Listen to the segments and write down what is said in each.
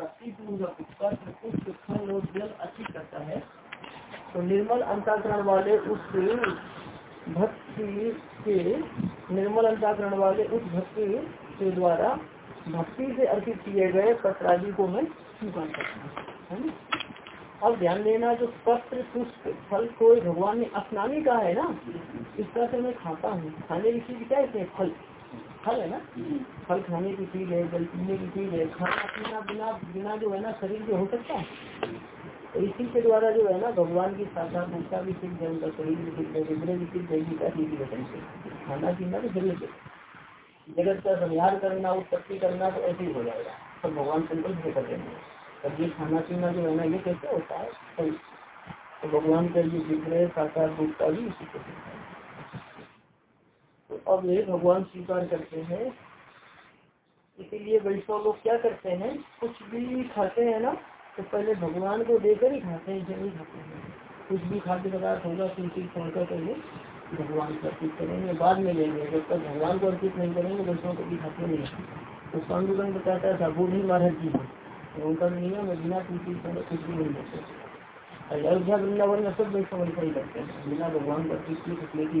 भक्ति पुष्प फल और जल अच्छी करता है तो निर्मल अंताकरण वाले उस भक्ति के, निर्मल अंताकरण वाले उस भक्ति के द्वारा भक्ति से अर्पित किए गए पत्रादि को मैं स्वीकार करता हूँ। अब ध्यान देना, जो पत्र, पुष्प, फल को भगवान ने अपनाने का है ना? इस तरह से मैं खाता हूँ। खाने की चीज़ क्या है फल। फल है ना? फल खाने की चीज़ है जल पीने की चीज़ है खाना पीना बिना बिना जो है ना शरीर जो हो सकता है। तो इसी के द्वारा जो है ना भगवान की साक्षात भूखता भी सिद्ध है उनका शरीर भी सिद्ध है हृदय भी है गीता की वचन से। खाना पीना तो शरीर से। जगत का संहार करना उत्पत्ति करना तो ऐसे ही हो जाएगा। तो भगवान संकल्प से कर देंगे तब ये खाना पीना जो है ना ये कैसे होता है? तो, भगवान का ये विग्रह साकार भूखता भी इसी को अब ये भगवान स्वीकार करते हैं। इसीलिए वैष्णव लोग क्या करते हैं, कुछ भी खाते हैं ना तो पहले भगवान को देकर ही खाते हैं नहीं खाते हैं। कुछ भी खाद्य पदार्थ होगा तुलसी छोड़कर पहले भगवान को अर्पित करेंगे। बाद में लेंगे, जब तक भगवान को अर्पित नहीं करेंगे, वैष्णव को भी खाते नहीं तो पांडुरंग बताता था बूढ़ी महाराज जी है। उनका नियम है, बिना छोड़े कुछ भी नहीं देते अयोध्या, वृंदावन में सब वैष्णव ही करते हैं। बिना भगवान को अर्पित किए कुछ लेगी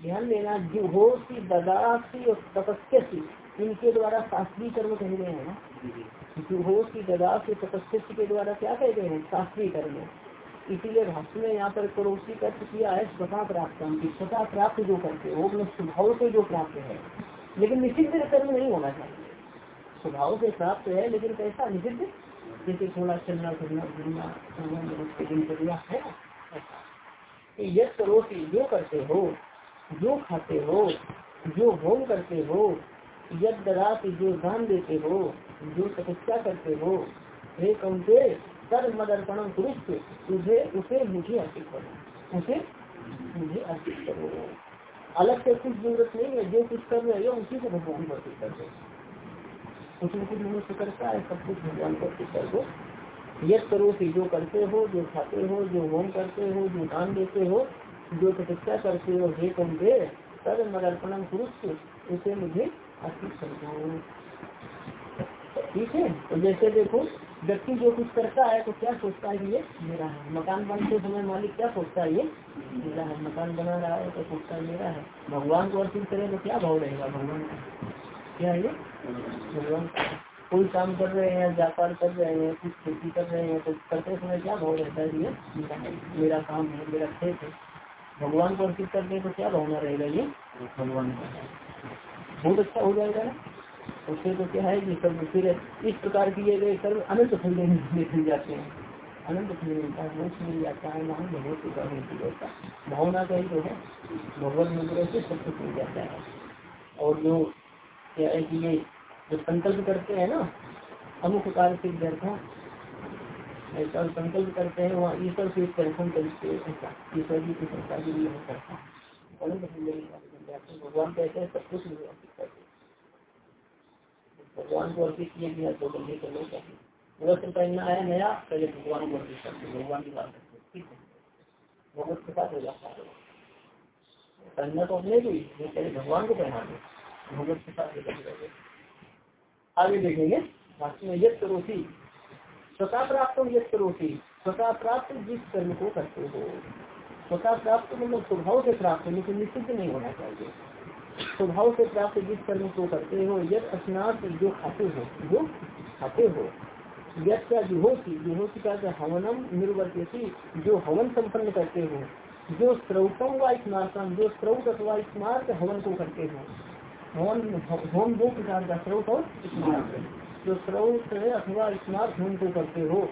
ध्यान देना जुहोसी ददासी और तपस्यसी इनके द्वारा शास्त्रीय कर्म कहे गए हैं जुहोसी ददासी तपस्यसी के द्वारा क्या कहे गए हैं? शास्त्रीय कर्म इसीलिए भाष्य में यहाँ पर पड़ोसी का किया है स्वतः प्राप्त स्वतः प्राप्त जो करते वो अपने स्वभाव से जो प्राप्त है। लेकिन निषिद्ध कर्म नहीं होना चाहिए। स्वभाव से प्राप्त है, लेकिन कैसा? निषिद्ध? जैसे थोड़ा चलना फिरना घूमना दिनचर्या है ऐसा। यह करोसी जो करते हो जो खाते हो, जो होम करते हो यद जो दान देते हो, जो तपस्या करते हो, हे कौनते सर्व मदर्पणम पुरुष तुझे, उसे मुझे अर्पित करो। उसे मुझे अर्पित करो। अलग से कुछ ज़रूरत नहीं है, जो कुछ कर रहे हो, उसी को भगवान को अर्पित कर दो कुछ न कुछ मनुष्य करता है, सब कुछ भगवान को अर्पित कर दो। यद करो कि जो करते हो, जो खाते हो, जो होम करते हो, जो दान देते हो जो तपस्या करते हो हे कम दे सर्व मदर्पणम पुरुष उसे मुझे अर्पित दो। ठीक है? तो जैसे देखो, व्यक्ति जो कुछ करता है तो क्या सोचता है ये मेरा है? मकान बनते समय मालिक क्या सोचता है, ये मेरा है। मकान बना रहा है तो सोचता है मेरा है। भगवान को अर्पित करें तो क्या भाव रहेगा भगवान का? क्या है ये? भगवान कोई काम कर रहे हैं, व्यापार कर रहे हैं, कुछ खेती कर रहे हैं तो करते समय क्या भाव रहता है ये मेरा काम है, मेरा खेत है? भगवान को अर्पित करते तो क्या भावना रहेगा ये? भगवान बहुत अच्छा हो जाएगा उससे तो क्या है कि सब फिर इस प्रकार किए गए कर्म अनंत फल मिल जाते हैं। अनंत फल मिलता है मोक्ष मिल जाता है वहाँ भगवत का मिलती रहता भावना का ही तो है। भगवत मंदिर से सब कुछ मिल जाता है। और जो क्या है कि ये जो संकल्प करते हैं ना, अमुक कार्य से व्यर्था ऐसा संकल्प करते हैं, वहाँ ईश्वर से दर्शन करते ईश्वर की संस्था के लिए करता भगवान कहते हैं सब कुछ मिल करते भगवान को अर्पित किया गया तो बंदे को लोग वस्त्र पहनना है नया, पहले भगवान को अर्पित करते भगवान की बात करते ठीक है? भगवत के साथ हो जाता है। पहनना तो अपने भी पहले भगवान को पहना दो भगवत के साथ आगे देखेंगे। बाकी में यद करोसी स्वतः प्राप्त हो यद करोसी स्वतः प्राप्त जिस कर्म को करते हो। स्वतः प्राप्त मतलब स्वभाव से प्राप्त, लेकिन निश्चित नहीं होना चाहिए। स्वभाव से प्राप्त जिस कर्म को करते हो यद स्नात जो खाते हो, जो खाते हो। यद का जुहोती जुहोती का हवनम निर्वर्ती जो हवन संपन्न करते हो, जो स्रोतम व स्मार्तम जो स्रोत अथवा स्मार्त हवन को करते हो। हवन होम दो प्रकार का स्रोत और स्मार्त जो स्रोत अथवा स्मार्ट होम को करते हो,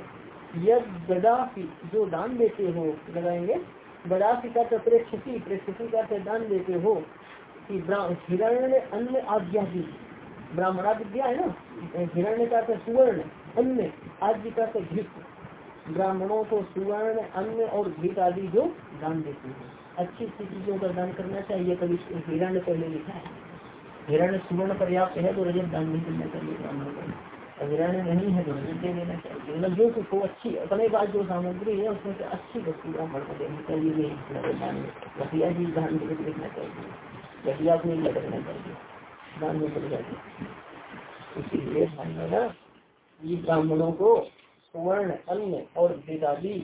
यद गदा जो दान देते हो, लगाएँगे गदा का प्रेक्षती प्रेक्षती का दान देते हो, कि हिरण्य अन्य आज्ञा की ब्राह्मणा विद्या है ना? हिरण्य का सुवर्ण, अन्य आज्ञा का घृत। ब्राह्मणों को सुवर्ण अन्न और घृत आदि जो दान देते हैं। अच्छी अच्छी चीज़ों का दान करना चाहिए कभी हिरण्य पहले लिखा है। हिरण्य सुवर्ण पर्याप्त है तो रजत दान नहीं करना चाहिए, ब्राह्मणों को। हिरण्य नहीं है तो रजत दे देना चाहिए। मतलब जो कुछ अच्छी, अपने पास जो सामग्री है, उसमें से अच्छी वस्तु ब्राह्मण को देनी चाहिए दान में घटिया चीज़ दान में लिखना चाहिए। घटिया को नहीं लगना चाहिए। दान में पड़ जाती इसीलिए ब्राह्मणों को सुवर्ण, अन्य और वेदादी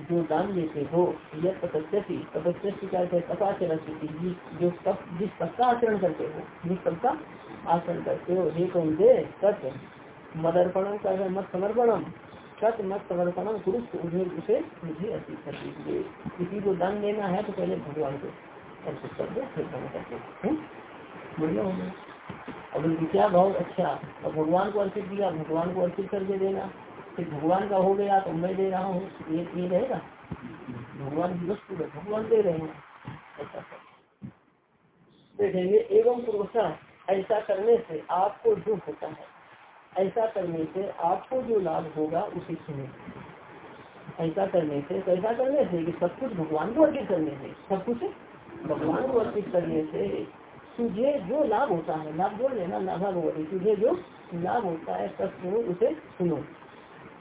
जो दान देते हो, यह तपस्वी तपस्वी का तपाचरण जो सब जिस सबका आचरण करते हो, जिस सबका आचरण करते हो हे कौन से? सत मदर्पणम का है मत समर्पणम सत मत समर्पणम पुरुष उसे उसे मुझे अर्पित कर दीजिए। किसी को दान देना है तो पहले भगवान को अर्पित कर दो, फिर दान कर दो बढ़िया हो गया। अब क्या भाव? अच्छा अब भगवान को अर्पित किया, भगवान को अर्पित करके देना। फिर भगवान का हो गया तो मैं दे रहा हूँ, ये ये रहेगा। भगवान की वस्तु है, भगवान दे रहे हैं। ऐसा देखेंगे, एवं पुरुषा, ऐसा करने से आपको जो होता है, ऐसा करने से आपको जो लाभ होगा उसे सुने। ऐसा करने से ऐसा करने से कि सब कुछ भगवान को अर्पित करने से, सब कुछ भगवान को अर्पित करने से तुझे जो लाभ होता है, लाभ जोड़ लेना, लाभा भगवती तुझे जो लाभ होता है, सब सुनो, उसे सुनो।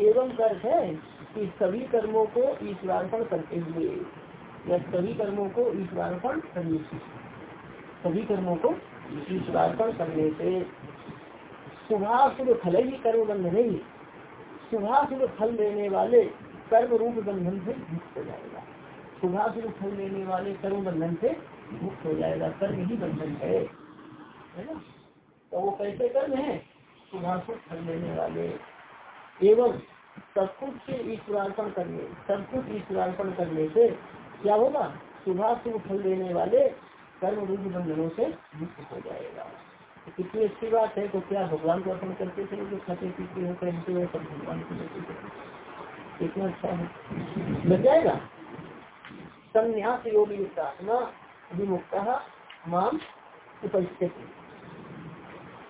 एवं कर्त है कि सभी कर्मों को ईश्वरार्पण करते हुए, या सभी कर्मों को ईश्वरार्पण करने से, सभी कर्मों को ईश्वरार्पण करने से। शुभाशुभ फल ही कर्म बंधन ही शुभाशुभ फल देने वाले कर्म रूप बंधन से मुक्त हो जाएगा। शुभाशुभ फल देने वाले कर्म बंधन से मुक्त हो जाएगा, कर्म ही बंधन है ना? तो वो कैसे कर्म है? शुभाशुभ फल देने वाले एवं सब कुछ ईश्वरार्पण करने सब कुछ ईश्वरार्पण करने से क्या होगा? शुभा शुभ फल देने वाले कर्म रूप बंधनों से मुक्त हो जाएगा। कितनी अच्छी बात है तो क्या भगवान को अर्पण करते थे? जो खाते पीते हो पहनते हो सब भगवान को लेते थे। कितना अच्छा है। लग जाएगा। संन्यास योग युक्त विमुक्त माम उपस्थित।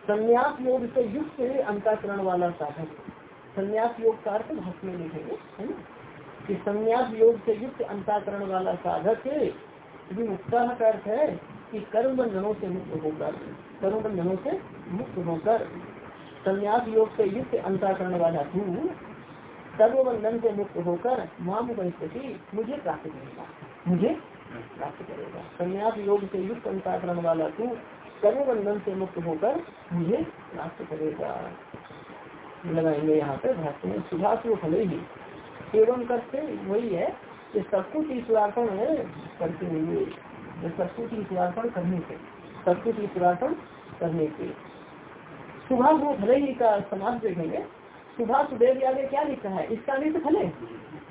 संन्यास योग से युक्त अंताकरण वाला साधक। संन्यास योग का अर्थ भाषण में लिखेंगे है ना? कि संन्यास योग से युक्त अंताकरण वाला साधक मुक्ता का अर्थ है कि कर्म बंधनों से मुक्त होकर कर्म बंधनों से मुक्त होकर संन्यास योग से युक्त अंताकरण वाला तू कर्म बंधन से मुक्त होकर माम परिस्थिति मुझे प्राप्त करेगा। मुझे प्राप्त करेगा। संन्यास योग से युक्त अंताकरण वाला तू कर्म बंधन से मुक्त होकर मुझे प्राप्त करेगा। लगाएँगे यहाँ पे भाष्य में शुभाशुभ फल ही। एवं करते वही है कि सब कुछ ईश्वरार्पण है करते हुए सब कुछ ईश्वरार्पण करने से सब कुछ ईश्वरार्पण करने से। सुभाष वो भले ही का समाज देखेंगे। सुभाष सुदेव आगे क्या लिखा है? इसका निष्ठ फले।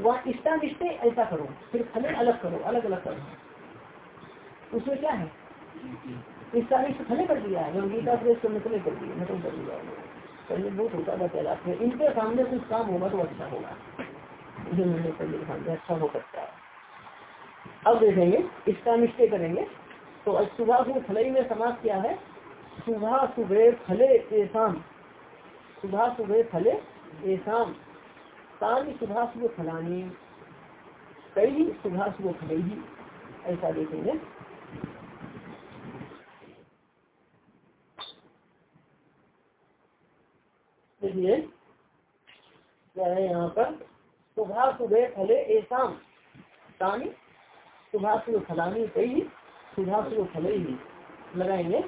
वह इष्टा निष्ठे ऐसा करो फिर फले अलग करो अलग अलग करो। उसमें क्या है? इसका निष्ठ फले कर दिया है गीता को निकले कर दिया मतलब कर दिया पहले बहुत होता था कैलाश में इनके सामने कुछ काम होगा तो अच्छा होगा। ये मैंने पहले ध्यान अच्छा हो सकता है। अब देखेंगे, इसका निश्चय करेंगे। तो सुबह सुबह फलई में समाज क्या है। सुबह सुबह फले एसाम सुबह सुबह फले एसाम तानी सुबह सुबह फलानी कई सुबह सुबह फले ही। ऐसा देखेंगे। देखिए क्या है यहाँ पर? सुबह सुबह फले ऐसा तानी सुबह सुबह फलानी कई सुबह सुबह फले ही लगाएँगे।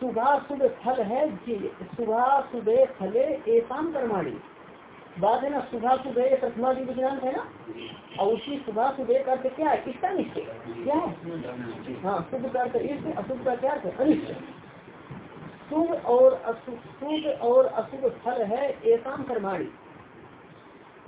सुबह सुबह फल है जी, सुबह सुबह फले ऐसा कर्माणी। बात है ना, सुबह सुबह प्रथमा विज्ञान है ना? और उसी सुबह सुबह का क्या है? इसका निश्चय क्या है? हाँ शुभ का अशुभ का क्या अर्थ अनिष्ट। शुभ और अशुभ शुभ और अशुभ फल है एसाम कर्माणी।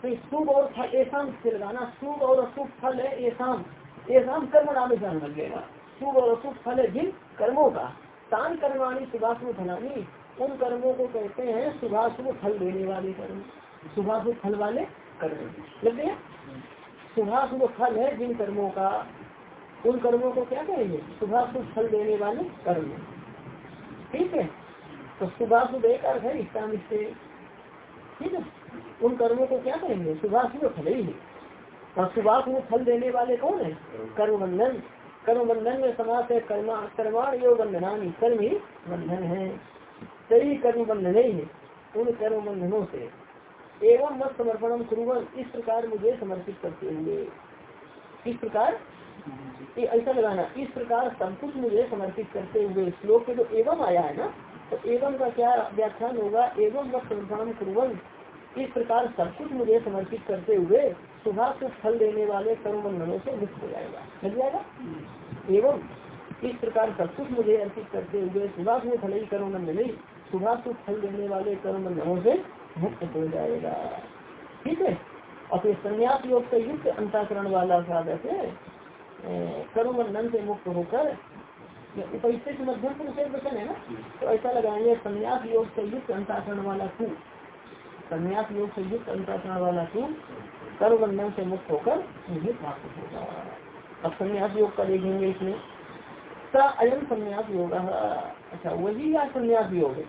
तो शुभ और फल, एसाम से लगाना, शुभ और अशुभ फल है एसाम। एसाम कर्म नाम जान लग जाएगा शुभ और अशुभ फल है जिन कर्मों का। तान कर्माणी शुभ फलानी, उन कर्मों को कहते हैं शुभ फल देने वाले कर्म। शुभ फल वाले कर्म। लग गया? शुभ फल है जिन कर्मों का। उन कर्मों को क्या कहेंगे? शुभ फल देने वाले कर्म। ठीक है? तो शुभ एक अर्थ है इसका निश्चय ठीक है? उन कर्मों को क्या कहेंगे शुभ फल ही और शुभ फल देने वाले कौन है? कर्म बंधन कर्म बंधन में समाज है, कर्मा, कर्माण योग बंधनानी, कर्म ही बंधन है। कई कर्म बंधन ही है उन कर्म बंधनों से। एवं मत समर्पणम कुरुवन। इस प्रकार मुझे समर्पित करते हुए। इस प्रकार ऐसा लगाना इस प्रकार सब कुछ मुझे समर्पित करते हुए श्लोक में जो एवं आया है ना तो एवं का क्या व्याख्यान होगा? एवं समर्पणम कुरुवन। इस प्रकार सब कुछ मुझे समर्पित करते हुए सुबह को फल देने वाले कर्म बंधनों से मुक्त हो जाएगा। लग जाएगा एवं इस प्रकार सब कुछ मुझे अर्पित करते हुए सुबह को फल ही कर्म बंधन सुबह को फल देने वाले कर्म बंधनों से मुक्त हो जाएगा। ठीक है? और फिर संन्यास योग से युक्त अंताकरण वाला साधक है। कर्म बंधन से मुक्त होकर। उपस्थित मध्यम पुरुष वचन है ना? तो ऐसा लगाएँगे, संन्यास योग से युक्त वाला तू। संन्यास योग से युक्त वाला तू कर्म बंधन से मुक्त होकर मुझे प्राप्त होगा। अब संन्यास योग का देखेंगे इसमें। अयम संन्यास योग अच्छा वही या संन्यास योग है।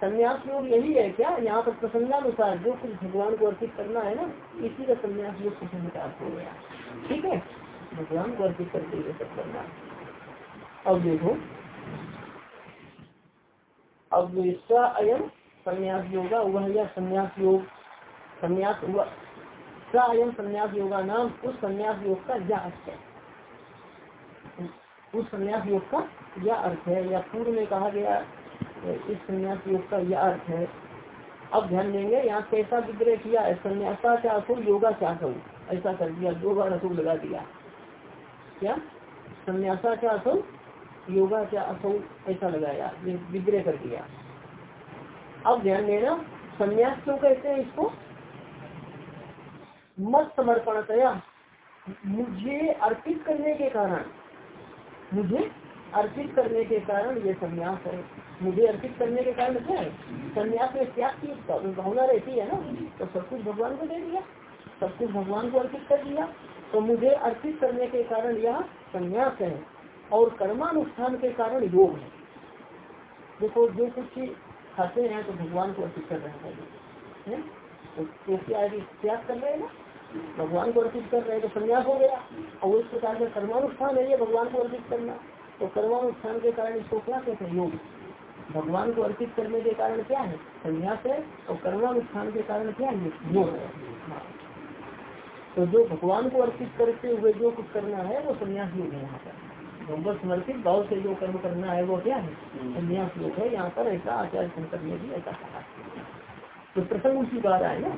संन्यास योग यही है क्या? यहाँ पर प्रसंगानुसार जो कुछ भगवान को अर्पित करना है ना, इसी का संन्यास योग का अर्थ हो गया। ठीक है? भगवान को अर्पित करते हुए सब करना। अब देखो। अब इसका अयम संन्यास योगा वह या संन्यास योग संन्यास हुआ अयम संन्यास योगा नाम उस संन्यास योग का क्या अर्थ है। उस संन्यास योग का यह अर्थ है। या पूर्व में कहा गया इस संन्यास योग का यह अर्थ है। अब ध्यान देंगे, यहाँ कैसा विग्रह किया है? संन्यासा असुर योगा असुर ऐसा कर दिया, दो बार असुर लगा दिया। क्या, संन्यासा क्या असुर योगा क्या असुर ऐसा लगाया विग्रह कर दिया। अब ध्यान देना, संन्यास क्यों कहते हैं इसको? मत समर्पण समर्पणतया। मुझे अर्पित करने के कारण, मुझे अर्पित करने के कारण ये संन्यास है। मुझे अर्पित करने के कारण क्या है? संन्यास में त्याग की भावना रहती है ना तो सब कुछ भगवान को दे दिया, सब कुछ भगवान को अर्पित कर दिया। तो मुझे अर्पित करने के कारण यह संन्यास है और कर्मानुष्ठान के कारण योग है। देखो जो कुछ खाते हैं तो भगवान को अर्पित कर रहे हैं। तो, तो क्या त्याग कर रहे हैं ना? भगवान को अर्पित कर रहे हैं तो संन्यास हो गया। और इस प्रकार का कर्मानुष्ठान है ये भगवान को अर्पित करना। तो कर्मानुष्ठान के कारण इसको क्या कहते हैं? योग। भगवान को अर्पित करने के कारण क्या है? संन्यास है और कर्मानुष्ठान के कारण क्या है? योग है। तो जो भगवान को अर्पित करते हुए जो कुछ करना है वो संन्यास योग है यहाँ पर। भगवत समर्पित भाव से जो कर्म करना है वो क्या है? संन्यास योग है यहाँ पर ऐसा आचार्य शंकर ने भी ऐसा कहा। तो प्रसंग उसी बार आए ना?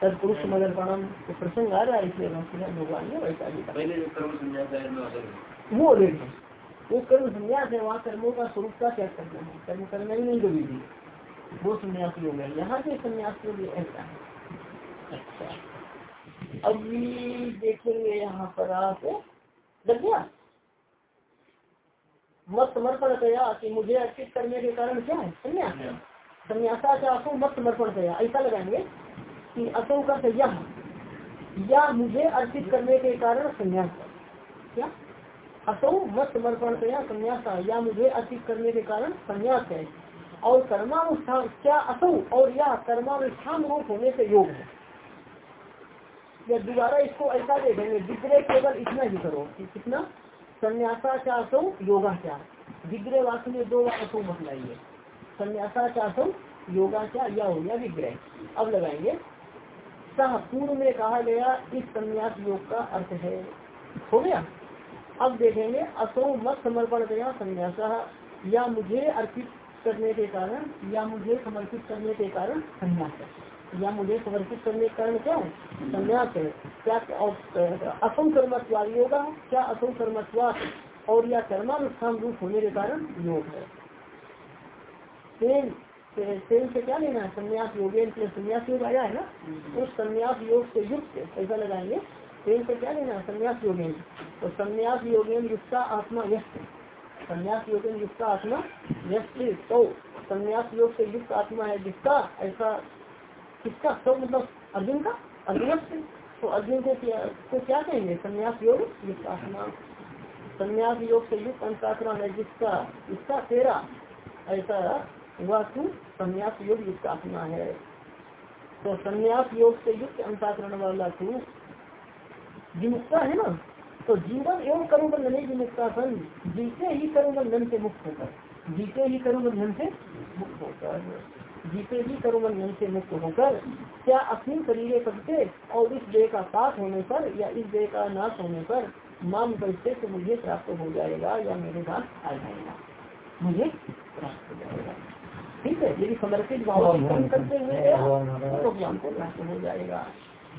तत्पुरुष मदर प्रणाम तो प्रसंग आ रहा है इसलिए भगवान ने वैसा भी वो ले वो कर्म संन्यास है वहाँ कर्मों का स्वरूप का त्याग करना है। कर्म करना ही नहीं कभी भी। वो संन्यास योग है। यहाँ के संन्यास योग ऐसा है। अच्छा। अभी देखेंगे यहाँ पर आप लग गया? मत समर्पण कया कि मुझे अर्पित करने के कारण क्या है? संन्यास। संन्यासा। से असो मत समर्पण कया ऐसा लगाएँगे कि असो का यह या मुझे अर्पित करने के कारण संन्यास क्या? असो मत समर्पण कया संन्यास। या मुझे अर्पित करने के कारण संन्यास है। और कर्मानुष्ठान क्या असो और या कर्मानुष्ठान रूप होने से योग है? या दोबारा इसको ऐसा देखेंगे विग्रह केवल इतना ही करो कि कितना? संन्यासा क्या असो योगा क्या विग्रह वास्तव में दो बार मत लाइए संन्यासा क्या असो योगा क्या या हो गया विग्रह अब लगाएँगे। सह पूर्व में कहा गया, इस संन्यास योग का अर्थ है। हो गया? अब देखेंगे, असो मत समर्पण गया संन्यास। या मुझे अर्पित करने के कारण, या मुझे समर्पित करने के कारण संन्यास या मुझे समर्पित करने के कारण क्या है? संन्यास है। क्या असम कर्मत्वाद योगा क्या असम कर्मत्वाद और या कर्मानुष्ठान रूप होने के कारण योग है? सेन से क्या लेना है? संन्यास योग संन्यास योग आया है ना? उस संन्यास योग से युक्त ऐसा लगाएँगे सेन से क्या लेना है? संन्यास योगेन तो संन्यास योगेन युक्त आत्मा व्यस्त संन्यास योगेन युक्त आत्मा व्यस्त तो संन्यास योग से युक्त आत्मा है जिसका ऐसा किसका? तो मतलब अर्जुन का? अर्जुन से तो अर्जुन को क्या को क्या कहेंगे? संन्यास योग? युक्त संन्यास योग से युक्त अंताकरण है जिसका इसका तेरा। ऐसा वह तू संन्यास योग युक्त आत्मा है। तो संन्यास योग से युक्त अंताकरण वाला तू विमुक्ता है ना? तो जीवन एवं कर्म बंधन ही विमुक्ता सन जीते ही कर्म बंधन से मुक्त होकर जीते ही कर्म बंधन से मुक्त होकर। जीते ही कर्म बंधन से मुक्त होकर क्या अपनी शरीर करते और इस देह का साथ होने पर या इस देह का नाश होने पर माम करते तो मुझे प्राप्त हो जाएगा या मेरे साथ आ जाएगा? मुझे प्राप्त हो जाएगा। ठीक है? यदि समर्पित भाव करते हुए तो भगवान को प्राप्त हो जाएगा।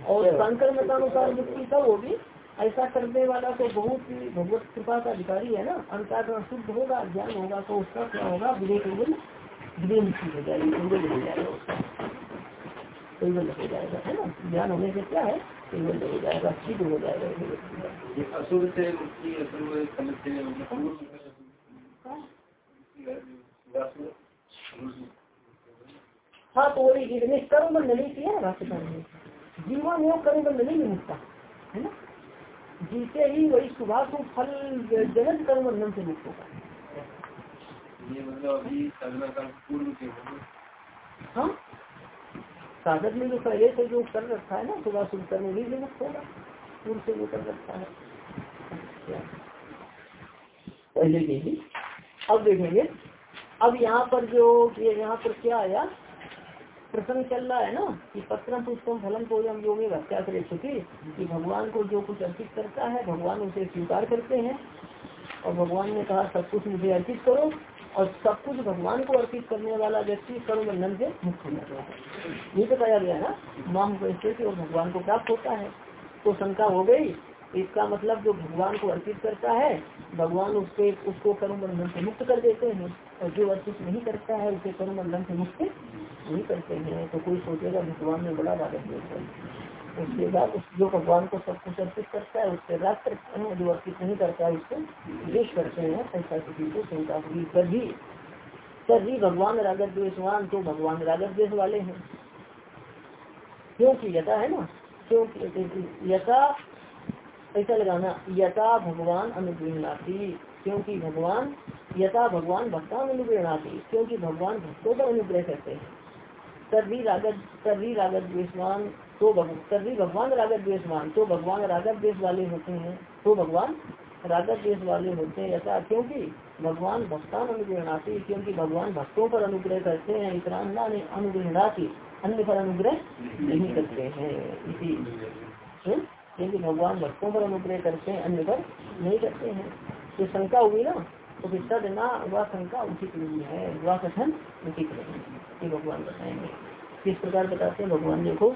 और शंकर मतानुसार मुक्ति तब होगी ऐसा करने वाला तो बहुत ही भगवत कृपा का अधिकारी है ना? अंतरण शुद्ध होगा ज्ञान होगा तो उसका क्या होगा? विवेक मुक्ति हो जाएगी केवल हो जाएगा उसका केवल हो जाएगा है ना ज्ञान होने से क्या है केवल हो जाएगा सिद्ध हो जाएगा असुर हाँ तो वही जितने कर्म नहीं किया ना भाष्यकार में जीवन योग कर्म बंधन में मुक्ता है ना? जीते ही वही को फल जनक कर्म से मुक्त होगा। हाँ साधक में जो पहले से जो कर रखा है ना सुबह शुभ कर्म भी मुक्त होगा। पूर्व से वो कर रखा है। पहले के ही अब देखेंगे। अब यहाँ पर जो ये यहाँ पर क्या आया? प्रसंग चल रहा है ना, कि पत्रम पुष्पम फलम को हम जो में हत्या करे चुकी कि भगवान को जो कुछ अर्पित करता है, भगवान उसे स्वीकार करते हैं। और भगवान ने कहा, सब कुछ मुझे अर्पित करो। और सब कुछ भगवान को अर्पित करने वाला व्यक्ति कर्म बंधन से मुक्त हो जाता है ये बताया गया ना माम वैसे और भगवान को प्राप्त होता है। तो शंका हो गई, इसका मतलब जो भगवान को अर्पित करता है, भगवान उसके, उसको कर्म बंधन से मुक्त कर देते हैं। और जो अर्पित नहीं करता है, उसे कर्म बंधन से मुक्त नहीं करते हैं। तो कोई सोचेगा, भगवान ने बड़ा रागत उसके बाद उस जो भगवान को सब कुछ अर्पित करता है, उससे करते हैं जो अर्पित नहीं करता है, उससे द्वेष करते हैं ऐसा किसी को शंका हुई तभी तभी भगवान रागत द्वेषवान तो भगवान रागत द्वेष वाले हैं। क्योंकि यथा है ना? क्योंकि यथा ऐसा लगाना, यथा भगवान अनुग्रहणाती क्योंकि भगवान, यथा भगवान भक्तान अनुग्रहणाती क्योंकि भगवान भक्तों पर अनुग्रह करते हैं। तभी रागत तभी रागत द्वेषवान तो तभी भगवान रागत द्वेषवान तो भगवान रागत देश वाले होते हैं तो भगवान रागत देश वाले होते हैं, ऐसा क्योंकि भगवान भक्तान अनुग्रहणाती क्योंकि भगवान भक्तों पर अनुग्रह करते हैं इतना अनुग्रहणाती अन्य पर अनुग्रह नहीं करते हैं, इसी क्योंकि भगवान भक्तों पर अनुग्रह करते हैं, अन्य पर नहीं करते हैं। तो शंका हुई ना तो तद ना वह शंका उचित नहीं है, वह कथन उचित नहीं ये भगवान बताएँगे। किस प्रकार बताते हैं? भगवान देखो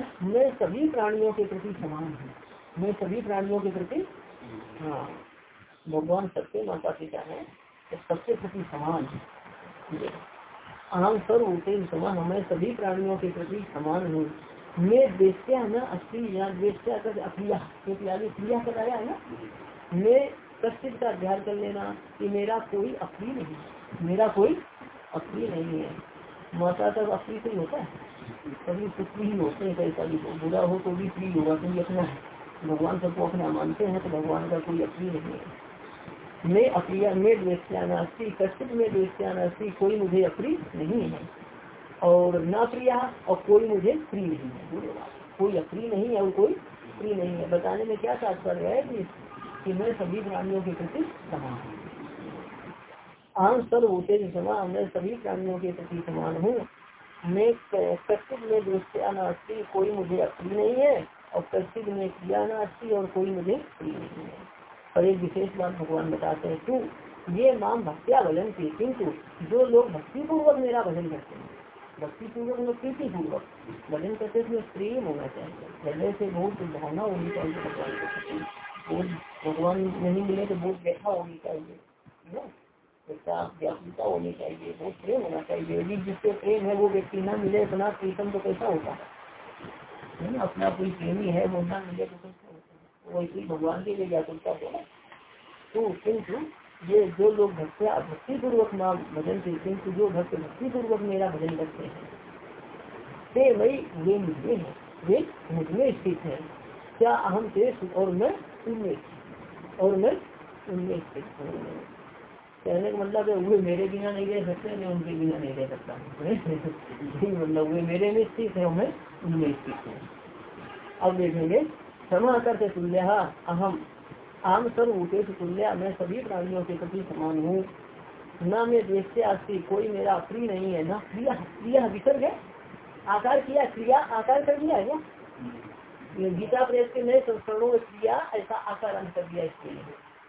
मैं सभी प्राणियों के प्रति समान हूँ। मैं सभी प्राणियों के प्रति हाँ भगवान सबके माता पिता है तो सबके प्रति समान है। अहम सर्वभूतेषु समान मैं सभी प्राणियों के प्रति समान हूँ। मैं देश्या न अस्थि या देश्या कर अप्रिया, क्योंकि आगे क्रिया कराया है ना? मैं कष्टित का अध्ययन कर लेना कि मेरा कोई अप्रिय नहीं मेरा कोई अप्रिय नहीं है। माता तक अप्रिय कोई होता है। सभी सुख ही होते हैं कैसा भी बुरा हो तो भी प्रिय होगा, क्योंकि अपना भगवान सबको अपना मानते हैं तो भगवान का कोई अप्रिय नहीं है। मैं अप्रिय, में द्वेष्यानास्ती कश्चित में द्वेष्यानास्ती कोई मुझे अप्रिय नहीं है। और न प्रिया, और कोई मुझे प्रिय नहीं है। कोई अप्रिय नहीं है और कोई प्रिय नहीं है। बताने में क्या तात्पर्य है कि मैं सभी प्राणियों के प्रति समान हूँ। आम सर्व होते समान, मैं सभी प्राणियों के प्रति समान हूँ। मैं में दृष्टिया नास्ती कोई मुझे अप्रिय नहीं है, और कश्चित में क्रिया नास्ती और कोई मुझे प्रिय नहीं है। और एक विशेष बात भगवान बताते हैं तू ये माम भक्तिया भजन की किंतु जो लोग भक्ति पूर्वक मेरा भजन करते हैं भक्ति पूर्वक में प्रीति पूर्वक भजन करते उसमें प्रेम होना चाहिए। हृदय से बहुत भावना होनी चाहिए भगवान के। भगवान नहीं मिले तो बहुत व्यथा होनी चाहिए व्यापकता होनी चाहिए बहुत प्रेम होना चाहिए यदि जिससे प्रेम है, वो व्यक्ति ना मिले अपना प्रीतम तो कैसा होता? है ना, अपना कोई प्रेमी है, वो ना मिले तो कैसा होता है? वैसे भगवान के लिए व्याकुलता हो तो किंतु ये जो लोग भक्तिया भक्ति पूर्वक नाम भजन से किंतु जो भक्त भक्ति पूर्वक मेरा भजन करते हैं, ते वही वे मुझे है, वे मुझमें स्थित है। क्या अहम तेज और मैं उनमें और मैं उनमें स्थित हूँ। कहने का मतलब है, वे मेरे बिना नहीं रह सकते, मैं उनके बिना नहीं रह सकता। मतलब वे मेरे में स्थित है, मैं उनमें स्थित हूँ। अब देखेंगे क्षमा करते तुल्य अहम। आम सर्व उपेश तुल्य, मैं सभी प्राणियों के प्रति समान हूँ। न मैं द्वेष्य आस्ती कोई मेरा प्रिय नहीं है। न क्रिया क्रिया विसर्ग है। आकार किया, क्रिया, आकार कर दिया है क्या गीता प्रेस के नए संस्करणों में क्रिया ऐसा आकार कर दिया इसके लिए।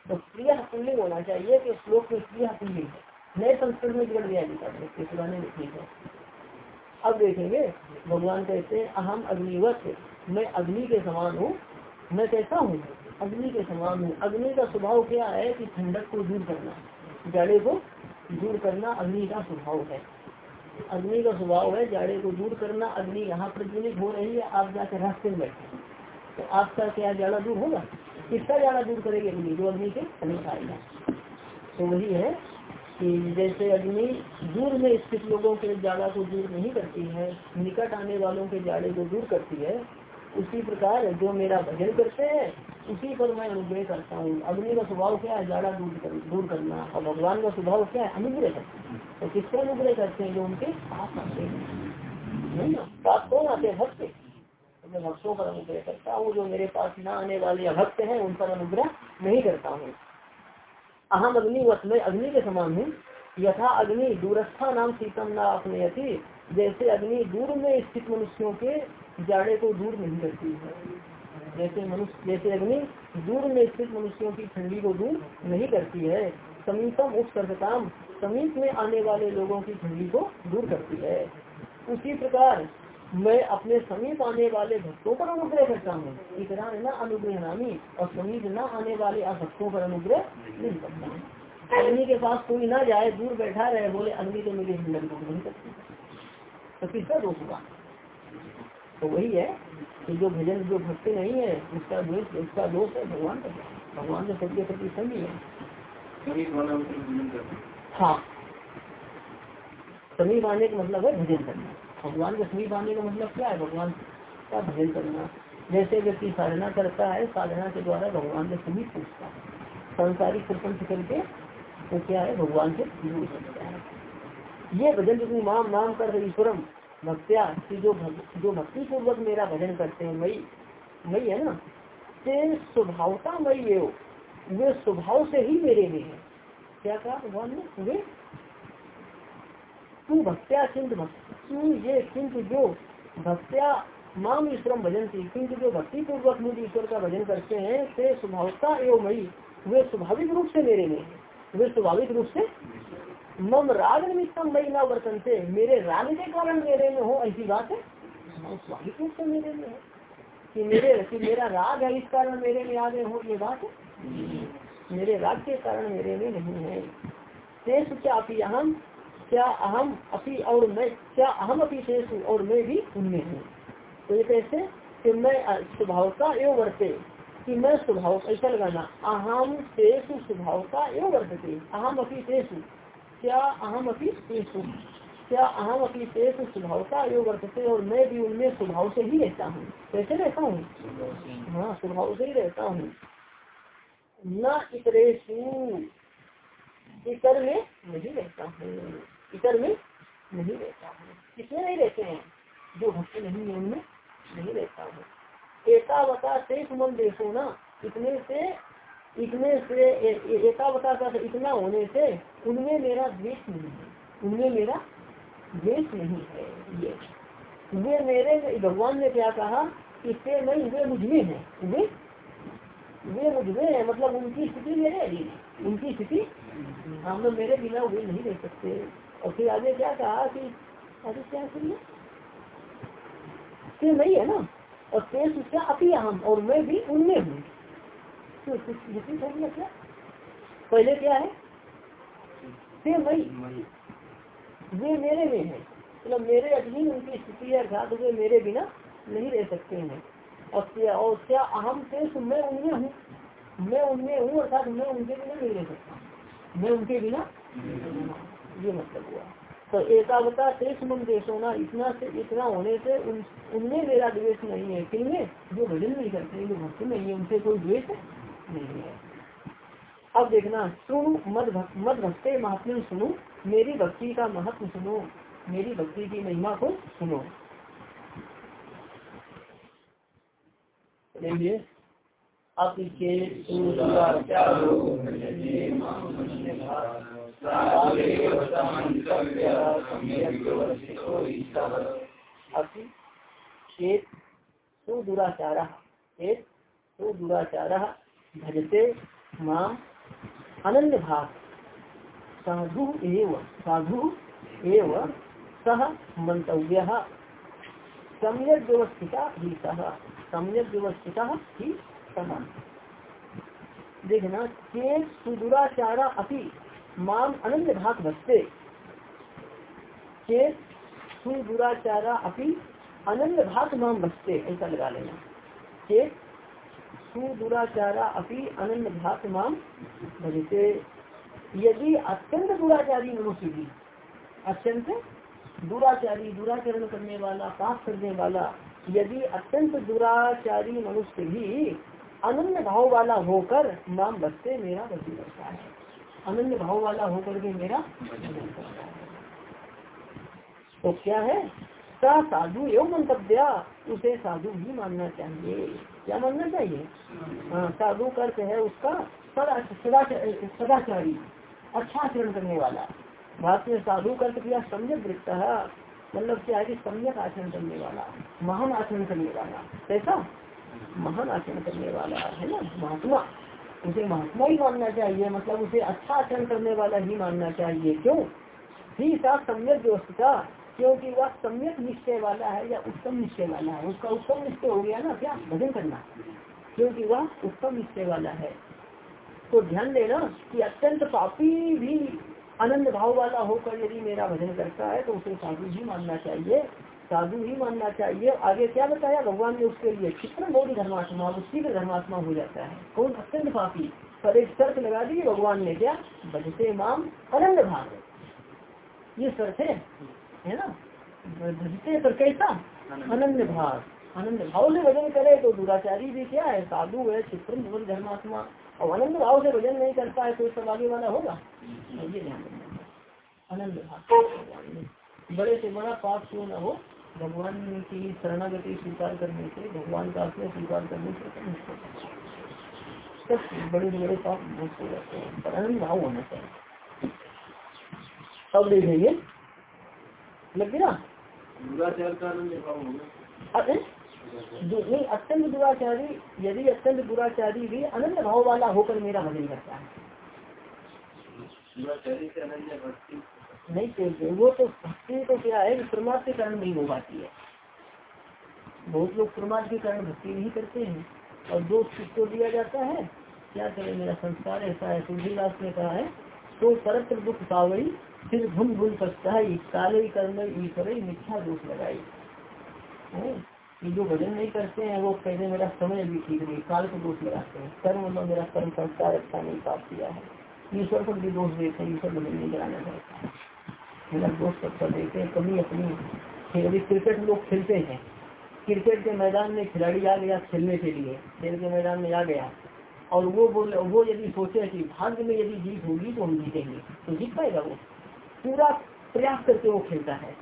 तो क्रिया पुल्लिंग होना चाहिए कि श्लोक में क्रिया पुल्लिंग है। नए संस्कृत में बिगड़ गया के पुराने में ठीक है। अब देखेंगे, भगवान कहते हैं, अहम अग्निवत मैं अग्नि के समान हूँ, मैं कैसा हूँ? अग्नि के समान हूँ। अग्नि का स्वभाव क्या है कि ठंडक को दूर करना। जाड़े को दूर करना अग्नि का स्वभाव है। अग्नि का स्वभाव है, जाड़े को दूर करना। अग्नि यहाँ प्रज्वलित हो रही है, आप जाकर रास्ते में बैठे तो आपका क्या जाड़ा दूर होगा? किसका जाड़ा दूर करेगी अग्नि? जो अग्नि के समीप आएगा तो वही है कि जैसे अग्नि दूर में स्थित लोगों के जाड़ा को दूर नहीं करती है निकट आने वालों के जाड़े को दूर करती है उसी प्रकार जो मेरा भजन करते हैं उसी पर मैं अनुग्रह करता हूँ। अग्नि का स्वभाव क्या है? जाड़ा दूर कर, दूर करना। और भगवान का स्वभाव क्या है? अनुग्रह करना। तो किसको अनुग्रह करते हैं? जो उनके पास आते हैं पास कौन आते हैं? भक्त भक्तों पर अनुग्रह करता हूँ, जो मेरे पास न आने वाले भक्त हैं, उन पर अनुग्रह नहीं करता हूँ। अहम अग्नि मैं अग्नि के समान हूँ। यथा अग्नि दूरस्था नाम शीतम न अपने जैसे अग्नि दूर में स्थित मनुष्यों के जाड़े को दूर नहीं करती है। जैसे मनुष्य, जैसे अग्नि दूर में स्थित मनुष्यों की ठंडी को दूर नहीं करती है, समीपम उत्सर्गताम समीप में आने वाले लोगों की ठंडी को दूर करती है। उसी प्रकार मैं अपने समीप आने वाले भक्तों पर अनुग्रह करता हूँ। इतना न अनुग्रह नामी और समीप न आने वाले भक्तों पर अनुग्रह नहीं करता हूँ। अग्नि के पास कोई ना जाए दूर बैठा रहे बोले अग्नि तो मेरे हिंदन को नहीं करती। तो किसका दोष हुआ तो वही है कि जो भजन जो भक्ति नहीं है उसका दोष उसका दोष है भगवान का। भगवान के सबके प्रति सही है। हाँ। समीप आने का मतलब है भजन करना। भगवान के समीप आने का मतलब क्या है? भगवान का भजन करना। जैसे व्यक्ति साधना करता है साधना के द्वारा भगवान के समीप पूछता है। संसारिक प्रपंच करके तो क्या है? भगवान से जुड़ सकता है। ये भजन जितनी माम नाम कर ईश्वरम भक्त्या कि जो भग, जो भक्ति पूर्वक मेरा भजन करते हैं वही वही है ना? ते स्वभावता मई वे वे स्वभाव से ही मेरे में है। क्या कहा भगवान ने? वे तू भक्त्या चिंत तू ये किंतु जो भक्त्या माम ईश्वरम भजन थी किंतु जो भक्ति पूर्वक मुझे ईश्वर का भजन करते हैं, ते स्वभावता एवं मई, वे स्वाभाविक रूप से मेरे में वे स्वाभाविक रूप से मम राग निमित्तम मई ना वर्तन से मेरे राग के कारण मेरे में हो, ऐसी बात है? स्वाभाविक रूप से मेरे में है। कि मेरे, कि मेरा राग है, इस कारण मेरे में आ गए हो, ये बात है? मेरे राग के कारण मेरे में नहीं है। शेष क्या हम क्या अहम अपी और मैं, क्या अहम अपी शेष हूँ और मैं भी उनमें हूँ? तो ये कैसे? कि मैं स्वभाव का एवं वर्ते, कि मैं स्वभाव, ऐसा लगाना, अहम शेष स्वभावता एवं वर्तते, अहम अपी शेष क्या अहम अपी शेष क्या अहम अपनी शेष स्वभाव का योग वर्तते, और मैं भी उनमें स्वभाव से ही रहता हूँ? कैसे रहता हूँ? हाँ स्वभाव से ही रहता हूँ। न इतरेशु इतर में नहीं रहता हूँ। इतर में नहीं रहता हूँ। किसमें नहीं रहते हैं। जो भक्ति नहीं है, उनमें नहीं रहता हूँ। एकावता से सुमन देखो ना, इतने से इतने से एकावता का इतना होने से उनमें मेरा द्वेष नहीं है। उनमें मेरा द्वेष नहीं है ये। वे मेरे, भगवान ने क्या कहा? इससे नहीं, वे मुझमें है। वे वे मुझमें है मतलब उनकी स्थिति मेरे अधीन उनकी स्थिति हम मेरे बिना वे नहीं रह सकते। और फिर आगे क्या कहा कि अरे क्या से नहीं है ना? और तेज क्या अति हम और मैं भी उनमें हूँ। तो क्या? पहले क्या है? से मई। वे मेरे में है। मतलब मेरे अधीन उनकी स्थिति है अर्थात वे मेरे बिना नहीं रह सकते हैं। और क्या और क्या अहम से मैं उनमें हूँ। मैं उनमें हूँ अर्थात मैं उनके बिना नहीं रह सकता। मैं उनके बिना ये मतलब हुआ। तो एकावता शेष मन देशोना इतना से इतना होने से उन, उनमें मेरा द्वेष नहीं है। किनमें जो भजन नहीं करते, जो भक्ति नहीं है, उनसे कोई द्वेष नहीं है। अब देखना, सुन, मद मद भक्ते महात्मा सुनो, मेरी भक्ति का महत्व सुनो, मेरी भक्ति की महिमा को सुनो। देखिए अब सुदुराचार सुदुराचार भजते माम अनन्य भाग साधु एव साधु एव सह मंतव्य। सम्यक व्यवस्थिता ही सह सम्यक व्यवस्थिता ही सह। देखना के सुदुराचारा अपि माम अनंत भाग भक्ते के सुदुराचारा अपि अनंत भाग माम भक्ते ऐसा लगा लेना। के सुदुराचारा अपि अनंत भाग माम भजते। यदि अत्यंत दुराचारी मनुष्य भी, अत्यंत दुराचारी, दुराचरण करने वाला, पाप करने वाला, यदि अत्यंत दुराचारी मनुष्य भी अनन्य भाव वाला होकर माम बसते मेरा भक्ति करता है। अनन्य भाव वाला होकर के मेरा तो क्या है? सा साधु एवं मंतव्या, उसे साधु भी मानना चाहिए। क्या मानना चाहिए? हाँ साधु कर्त है उसका सदाचारी अच्छा आचरण करने वाला। भारत में साधु कर किया सम्यक वृत्त मतलब क्या है कि सम्यक आचरण करने वाला, महान आचरण करने वाला। कैसा? महान आचरण करने वाला, है ना? महात्मा। उसे महात्मा ही मानना चाहिए मतलब उसे अच्छा आचरण करने वाला ही मानना चाहिए। क्यों? ही साथ सम्यक व्यवस्था क्योंकि वह सम्यक निश्चय वाला है या उत्तम निश्चय वाला है? उसका उत्तम निश्चय हो गया ना क्या? भजन करना। क्योंकि वह उत्तम निश्चय वाला है। तो ध्यान देना कि अत्यंत पापी भी आनंद भाव वाला होकर यदि मेरा भजन करता है तो उसे साधु ही मानना चाहिए। साधु ही मानना चाहिए। आगे क्या बताया? भगवान ने उसके लिए कितना बहुत धर्मात्मा उसी धर्मात्मा हो जाता है। कौन अत्यंत पापी? पर एक शर्त लगा दी, भगवान ने क्या? बजते माम आनंद भाव ये शर्त है है ना? भजते पर कैसा? अनंत भाग। आनंद भाव से भजन करे तो दुराचारी भी क्या है? साधु है चित्रम चित्र धर्मात्मा। और अनंत भाव से भजन नहीं करता है तो सब आगे वाला होगा? ये ध्यान रखना। अनंत भाव बड़े से बड़ा पाप क्यों न हो? भगवान की शरणागति स्वीकार करने से भगवान का आत्मा स्वीकार करने से सब बड़े बड़े पाप मुक्त हो जाते हैं। भाव होना चाहिए अब देखेंगे। लग गया? अरे नहीं अत्यंत दुराचारी यदि अत्यंत दुराचारी भी अनंत भाव वाला होकर मेरा भजन करता है। नहीं कहते वो तो भक्ति तो क्या है प्रमाद के कारण नहीं हो पाती है। बहुत लोग प्रमाद के कारण भक्ति नहीं करते हैं और जो किसको दिया जाता है, क्या करे मेरा संस्कार ऐसा है, तुलसीदास ने कहा है तो परत दुख पावई, फिर भूम भूल सकता है काले कर्म ईश्वर मिथ्या दोष लगाई कि जो भजन नहीं करते हैं, वो कहते मेरा समय भी ठीक नहीं, काल को दोष लगाते हैं। कर्म मतलब मेरा कर्म संस्कार अच्छा नहीं प्राप्त किया है। ईश्वर पर भी दोष देते हैं, ईश्वर भजन नहीं कराना चाहता। मेरा दोस्त सबका देखे कमी अपनी अभी क्रिकेट लोग खेलते हैं। क्रिकेट के मैदान में खिलाड़ी आ गया खेलने के लिए, खेल के मैदान में आ गया। और वो बोल, वो यदि सोचे कि भाग्य में यदि जीत होगी तो हम जीतेंगे तो जीत पाएगा वो। पूरा प्रयास करके वो खेलता है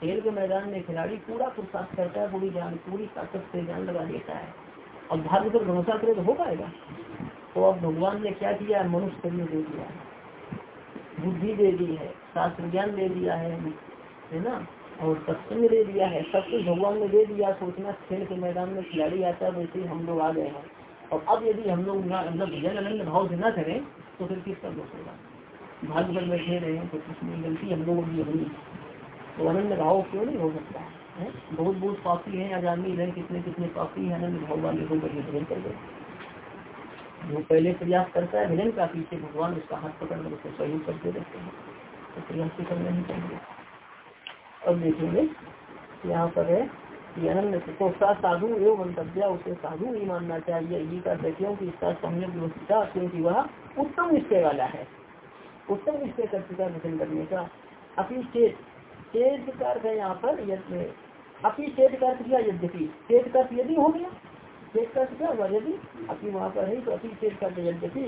खेल के मैदान में खिलाड़ी पूरा पुरुषार्थ करता है, पूरी जान, पूरी ताकत से जान लगा देता है। और भाग्य पर भरोसा करे तो हो पाएगा। तो अब भगवान ने क्या किया? मनुष्य शरीर दे दिया है बुद्धि दे दी है, शास्त्र ज्ञान दे दिया है है ना? और सत्संग दे दिया है, सब कुछ भगवान ने दे दिया, सोचना खेल के मैदान में खिलाड़ी आता है, वैसे हम लोग आ गए हैं। और अब यदि हम लोग भजन आनंद भाव से न करें तो फिर किसका दोष होगा? भाग्य पर बैठे रहे हैं तो कुछ नहीं, गलती हम लोगों की होनी तो आनंद भाव क्यों नहीं हो सकता? है? बहुत बहुत पापी है अजामी है कितने कितने पापी है आनंद भाव वाले होकर ये भजन कर गए जो पहले प्रयास करता है भजन का पीछे भगवान उसका हाथ पकड़ कर उसको सहयोग करते रहते हैं। तो प्रयास करना नहीं चाहिए। अब देखेंगे यहाँ पर है तो साधु एवं मंतव्य उसे साधु नहीं मानना चाहिए। ये का क्योंकि इसका सम्यक व्यवस्था क्योंकि वह उत्तम निश्चय वाला है। उत्तम निश्चय कर चुका भजन करने का अपनी चेत चेत का है यहाँ पर अपनी चेत का अर्थ यद्यपि चेत का यदि हो गया चेत का क्या हुआ यदि अपनी वहाँ पर है तो अपनी चेत का यद्यपि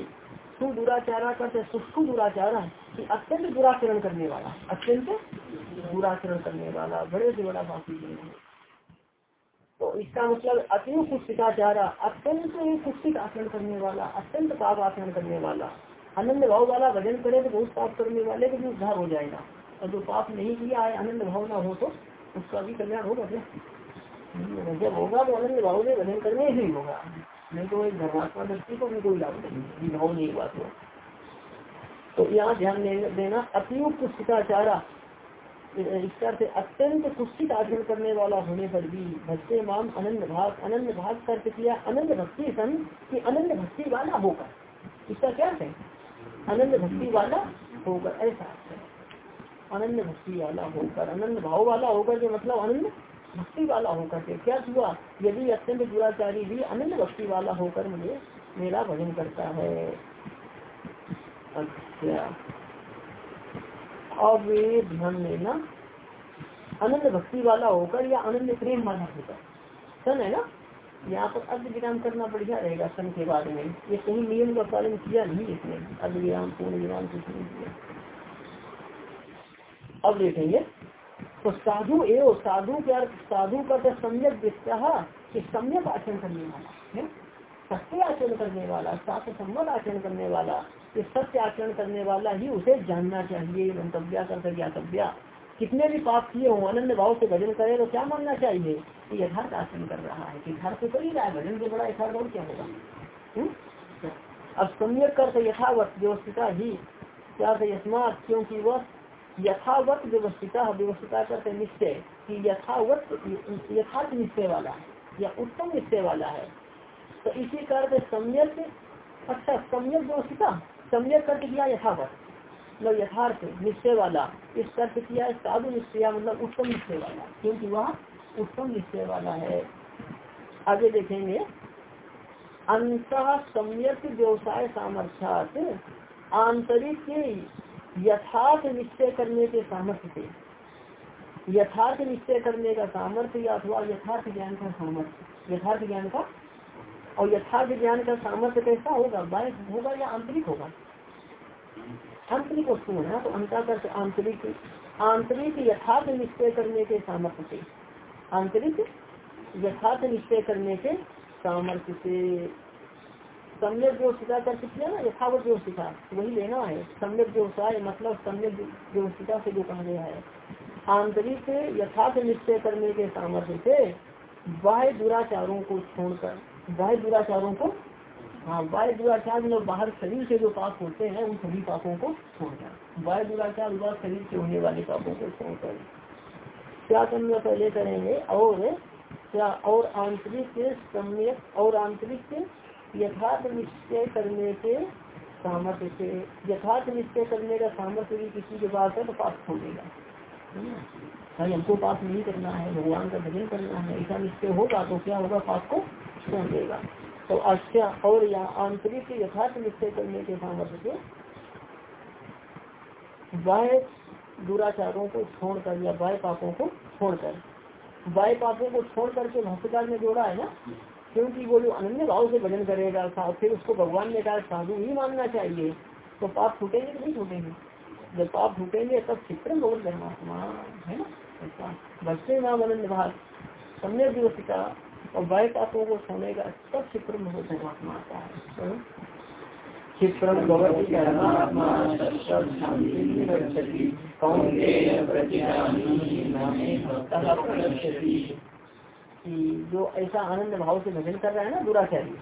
सुदुराचारा करते सुष्कु दुराचारा कि अत्यंत दुराचरण करने वाला अत्यंत दुराचरण करने वाला, बड़े से बड़ा बाकी तो इसका मतलब अति पुस्तिकाचारा अत्यंत पुस्तिक आचरण करने वाला, अत्यंत पाप आचरण करने वाला, आनंद भाव वाला भजन करे तो बहुत पाप करने वाले का भी उद्धार हो जाएगा। और जो पाप नहीं किया है, आनंद भाव ना हो तो उसका भी कल्याण होगा क्या? जब होगा तो आनंद भाव में भजन करने ही होगा। नहीं तो एक धर्मात्मा व्यक्ति को भी कोई लाभ नहीं भाव नहीं हुआ तो, तो यहाँ ध्यान देना अतियुक्त पुस्तिकाचारा इसका से अत्यंत कुष्ठित आचरण करने वाला होने पर भी भक्ति माम अनंत भाग अनंत भाग कर किया अनंत भक्ति सन कि अनंत भक्ति वाला होकर इसका क्या है? अनंत भक्ति वाला होकर ऐसा अनंत भक्ति वाला होकर अनंत भाव वाला होकर के मतलब अनंत भक्ति वाला होकर के। क्या हुआ? यदि अत्यंत दुराचारी भी अनंत भक्ति वाला होकर मुझे मेरा भजन करता है। अच्छा। अब ये ध्यान देना। अनंत भक्ति वाला होकर या अनंत प्रेम वाला होकर। सन है ना? यहाँ पर अर्ध विराम करना बढ़िया रहेगा सन के बाद में। ये कहीं नियम का पालन किया नहीं इसने। अर्ध विराम, पूर्ण विराम कुछ नहीं किया। अब देखेंगे। तो साधु एवं, साधु क्या साधु का तो सम्यक कि सम्यक आचरण करने वाला, है? सत्य आचरण करने वाला सात सम्मत आचरण करने वाला ये सत्य आचरण करने वाला ही उसे जानना चाहिए मंतव्य कर ज्ञातव्य कितने भी पाप किए हो आनंद भाव से भजन करे तो क्या मानना चाहिए? कि यथार्थ आचरण कर रहा है, यथार्थ तो कर ही रहा है, भजन से बड़ा यथार्थ और क्या होगा? हम्म? अब सम्यक कर यथावत, व्यवस्थिता ही, क्या यस्मात, क्योंकि वह यथावत व्यवस्थिता व्यवस्थिता करते निश्चय की यथावत, यथार्थ निश्चय वाला है, या उत्तम निश्चय वाला है। तो इसी कार्य सम्यक अच्छा सम्यक व्यवस्थिता, सम्यक कर्त किया यथावत। मतलब यथार्थ निश्चय वाला, इस कर्त किया साधु निश्चय मतलब उत्तम निश्चय वाला, क्योंकि वह उत्तम निश्चय वाला है। आगे देखेंगे। अंत सम्यक व्यवसाय सामर्थ्यात, आंतरिक यथार्थ निश्चय करने के सामर्थ्य से। यथार्थ निश्चय करने का सामर्थ्य या अथवा यथार्थ ज्ञान का सामर्थ्य। यथार्थ ज्ञान का और यथार्थ ज्ञान का सामर्थ्य कैसा होगा? बाह्य होगा या आंतरिक होगा? आंतरिक वस्तु है ना तो अंतर आंतरिक आंतरिक यथार्थ निश्चय करने के सामर्थ्य से। आंतरिक यथार्थ निश्चय करने के सामर्थ्य से। सम्यक व्यवस्थिता कर किया ना, यथावत व्यवस्थिता वही लेना है। सम्यक व्यवसाय मतलब सम्यक व्यवस्थिता से जो कहा गया है। आंतरिक यथार्थ निश्चय करने के सामर्थ्य से बाह्य दुराचारों को छोड़कर, बाह्य दुराचारों को हाँ बाह्य दुराचार मतलब बाहर शरीर से जो पाप होते हैं, उन सभी पापों को छोड़कर, बाह्य दुराचार बाहर शरीर से होने वाले पापों को छोड़कर। क्या करना पहले करेंगे? और, क्या? और आंतरिक सम्यक, और आंतरिक यथार्थ निश्चय करने के सामर्थ्य से यथार्थ निश्चय करने का सामर्थ्य भी किसी के पास है तो पाप छोड़ेगा। भाई, हमको पाप नहीं करना है, भगवान का भजन करना है, ऐसा निश्चय होगा तो क्या होगा? पाप को छोड़ देगा तो अच्छा और या आंतरिक यथार्थ निश्चय करने के सामर्थ्य से बाह्य दुराचारों को छोड़कर या बाय पापों को छोड़कर बाय पापों को छोड़ करके भाष्यकार में जोड़ा है ना? क्योंकि वो जो अनन्य भाव से भजन करेगा फिर उसको भगवान ने कहा, साधु ही मानना चाहिए। तो पाप छूटेंगे नहीं छूटेंगे जब पाप छूटेंगे तब चित्र बहुत धर्मात्मा है ना? भक्ति नाम अनन्य भाग सम्य दिवसिका और बाय पापों को छोड़ने का तब चित्र बहुत धर्मात्मा आता है। क्षिप्रम जो ऐसा आनंद भाव से भजन कर रहा है ना दुराचारी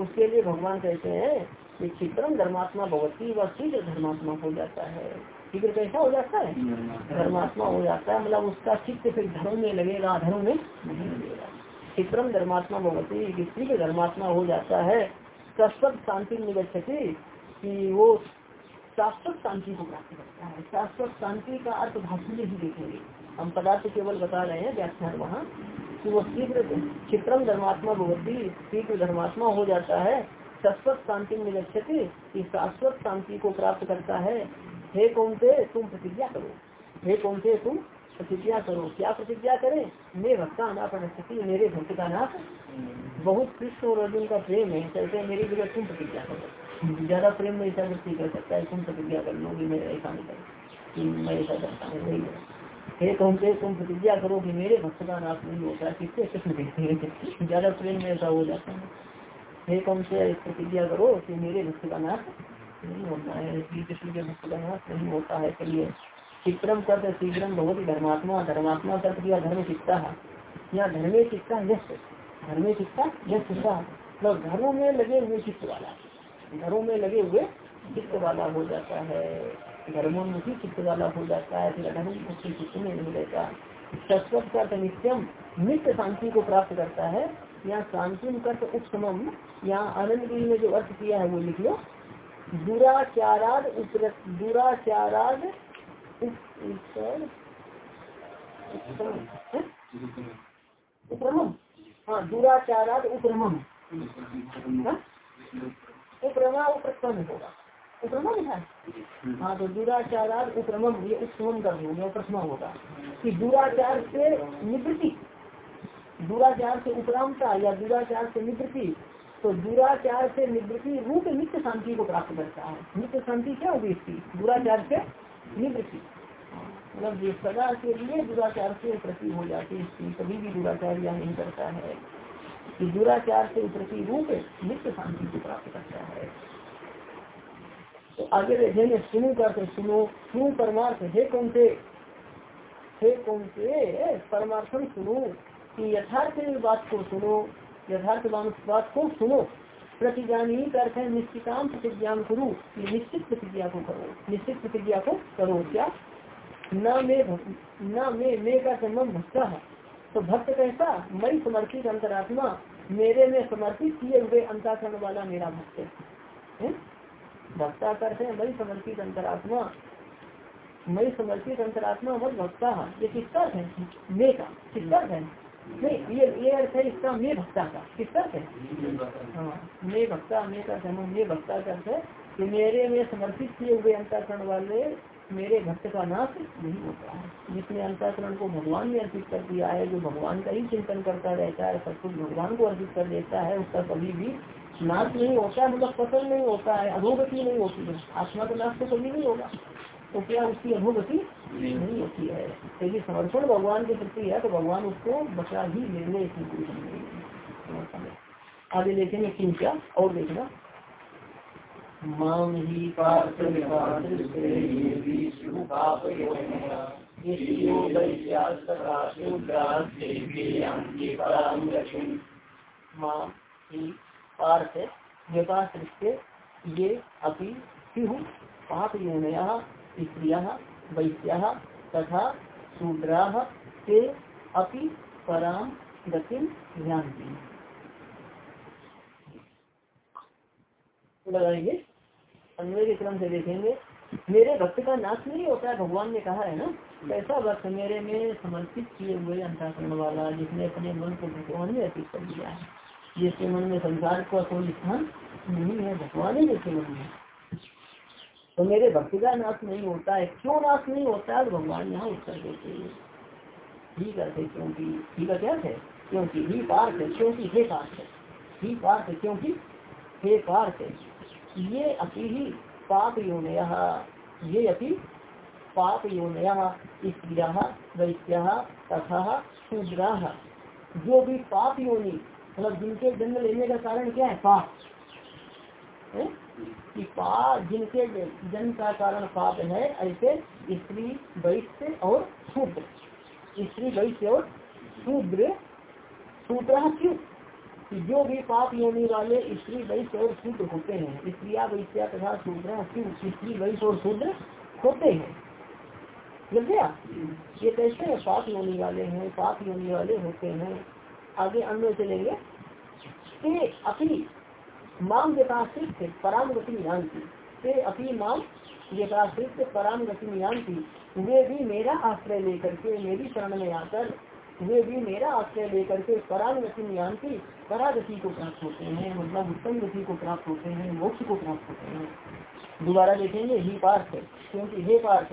उसके लिए भगवान कहते हैं कि क्षिप्रम धर्मात्मा भगवती व शीघ्र धर्मात्मा हो जाता है। शीघ्र कैसा हो जाता है? धर्मात्मा। हो जाता है मतलब उसका चित्त फिर धर्म में लगेगा धर्म में नहीं लगेगा। क्षिप्रम धर्मात्मा भगवती शीघ्र धर्मात्मा हो जाता है शाश्वत शांति निगछती कि वो शाश्वत शांति को प्राप्त करता है। शाश्वत शांति का अर्थ भाषण में ही देखेंगे। हम पदार्थ केवल बता रहे हैं व्याख्यान वहाँ, कि वो शीघ्र क्षिप्रम धर्मात्मा भगवती शीघ्र धर्मात्मा हो जाता है, शाश्वत शांति निगछती कि शाश्वत शांति को प्राप्त करता है। हे कौन से तुम प्रतिज्ञा करो। हे कौन से तुम प्रतिज्ञा करो। क्या प्रतिज्ञा करें? मैं भक्ता अनापन मेरे भक्त का नाथ बहुत कृष्ण और अर्जुन का प्रेम है हैं मेरी जगह तुम प्रतिज्ञा करो। ज़्यादा प्रेम में ऐसा व्यक्ति कर सकता है, तुम प्रतिज्ञा कर लो मैं ऐसा नहीं कर। मैं ऐसा करता हूँ हे कौन से तुम प्रतिज्ञा करो कि मेरे भक्त का नाश नहीं होता किससे कृष्ण कहते हैं ज़्यादा प्रेम में ऐसा हो जाता है। हे कौन से प्रतिज्ञा करो कि मेरे भक्त का नाश नहीं होता है, श्री कृष्ण के भक्त का नाश नहीं होता है चलिए चित्रम कर शीघ्रम बहुत धर्मात्मा धर्मात्मा कर दिया धर्म चित्ता यहाँ धर्मे चित्ता यश, धर्मे चित्ता यश मतलब धर्म में लगे हुए चित्त वाला घरों में लगे हुए चित्त वाला हो जाता है। धर्मोन्मुखी चित्त वाला हो जाता है, फिर धर्ममुखी चित्त में नहीं रहता शाश्वत का नित्यम नित्य शांति को प्राप्त करता है। यहाँ शांति कर्त उत्तम यहाँ आनंद गिरी में जो अर्थ किया है वो लिख लो। दुराचाराद दुराचाराद उपरमम? हाँ दुराचाराद उपरमम। उपरमा उपक्रम होगा। उपरमम है? हाँ तो दुराचाराद उपरमम ये उपक्रम कर दूँगा प्रथमा होगा कि दुराचार से निवृत्ति दुराचार से उपरामता या दुराचार से निवृत्ति तो दुराचार से निवृत्ति रूप नित्य शांति को प्राप्त करता है। नित्य शांति क्या होगी इसकी? दुराचार से निवृत्ति। मतलब ये सदा के लिए दुराचार से प्रति हो जाती है इसकी कभी भी दुराचार या नहीं करता है। कि दुराचार से प्रति रूप नित्य शांति को प्राप्त करता है। तो आगे देखेंगे सुनो करते सुनो सुनो परमार्थ, हे कौन से हे कौन से परमार्थम सुनो, कि यथार्थ बात को सुनो, यथार्थ बात को सुनो। प्रतिज्ञान ही करते हैं प्रतिज्ञा करो निश्चित प्रतिज्ञा को करो, निश्चित प्रतिज्ञा को करो, क्या? न मे न मे मे का भक्त है। तो भक्त कैसा? मई समर्पित अंतरात्मा, मेरे में समर्पित किए हुए अंताकरण वाला मेरा भक्त है? भक्ता करते हैं मई समर्पित अंतरात्मा। मई समर्पित अंतरात्मा मत भक्ता ये किसका है? मे का। किसका है? नहीं ये ये अर्थ है इसका मे भक्ता का। किसका है? हाँ मे भक्ता, मे का समूह मे भक्ता का अर्थ है कि मेरे में समर्पित किए हुए अंतरकरण वाले मेरे भक्त का नाश नहीं होता है। जिसने अंतरकरण को भगवान ने अर्पित कर दिया है, जो भगवान का ही चिंतन करता रहता है, सब कुछ भगवान को अर्पित कर देता है, उसका कभी भी नाश नहीं होता है मतलब पसंद नहीं होता है अधोगति नहीं होती है। आत्मा का नाश तो कभी नहीं होगा। तो क्या उसकी अधोगति नहीं। होती है? यदि समर्पण भगवान के प्रति है तो भगवान उसको बचा ही लेने की आगे देखेंगे क्यों क्या और देखना। माम ही पार्थ ये अपी पाप योनया स्त्रिया वैश्या तथा शूद्रा से अपि जानती लगाएँगे के क्रम से देखेंगे। मेरे भक्त का नाश नहीं होता है भगवान ने कहा है ना? ऐसा भक्त मेरे में समर्पित किए हुए अंताकरण वाला, जिसने अपने मन को भगवान में अर्पित कर दिया है। जिसके मन में संसार का कोई स्थान नहीं है, भगवान ही जिसके मन में तो मेरे भक्ति का नाश नहीं होता है। क्यों नाश नहीं होता है? भगवान यहाँ उत्तर देते हैं। ही करते क्योंकि, ही का क्या है? क्योंकि ही पार्थ क्योंकि हे पार्थ ही। पार्थ क्योंकि हे पार्थ ये अति ही पाप योनय ये अति पाप योनया स्त्रिया वैश्या तथा शूद्रा जो भी पाप योनि मतलब जिनके जन्म लेने का कारण क्या है? पाप। कि पाप, जिनके जन्म का कारण पाप है, ऐसे स्त्री, वैश्य और शूद्र। स्त्री, वैश्य और शूद्र। शूद्र जो भी पाप योनि वाले स्त्री, वैश्य और शूद्र होते हैं। स्त्रिया, वैश्या तथा शूद्र स्त्री, वैश्य और शूद्र होते हैं। ये कैसे पाप योनि वाले हैं, पाप योनि वाले होते हैं? आगे अन्य चलेंगे। ते अपनी माम व्यपाश्रित पराम गति जानती ते अपनी माम व्यपाश्रित पराम गति जानती वे भी मेरा आश्रय लेकर के मेरी शरण में आकर, वे भी मेरा आश्रय लेकर के पराम गति जानती परागति को प्राप्त होते हैं मतलब उत्तम गति को प्राप्त होते हैं, मोक्ष को प्राप्त होते हैं। दोबारा देखेंगे, ही पार्थ क्योंकि हे पार्थ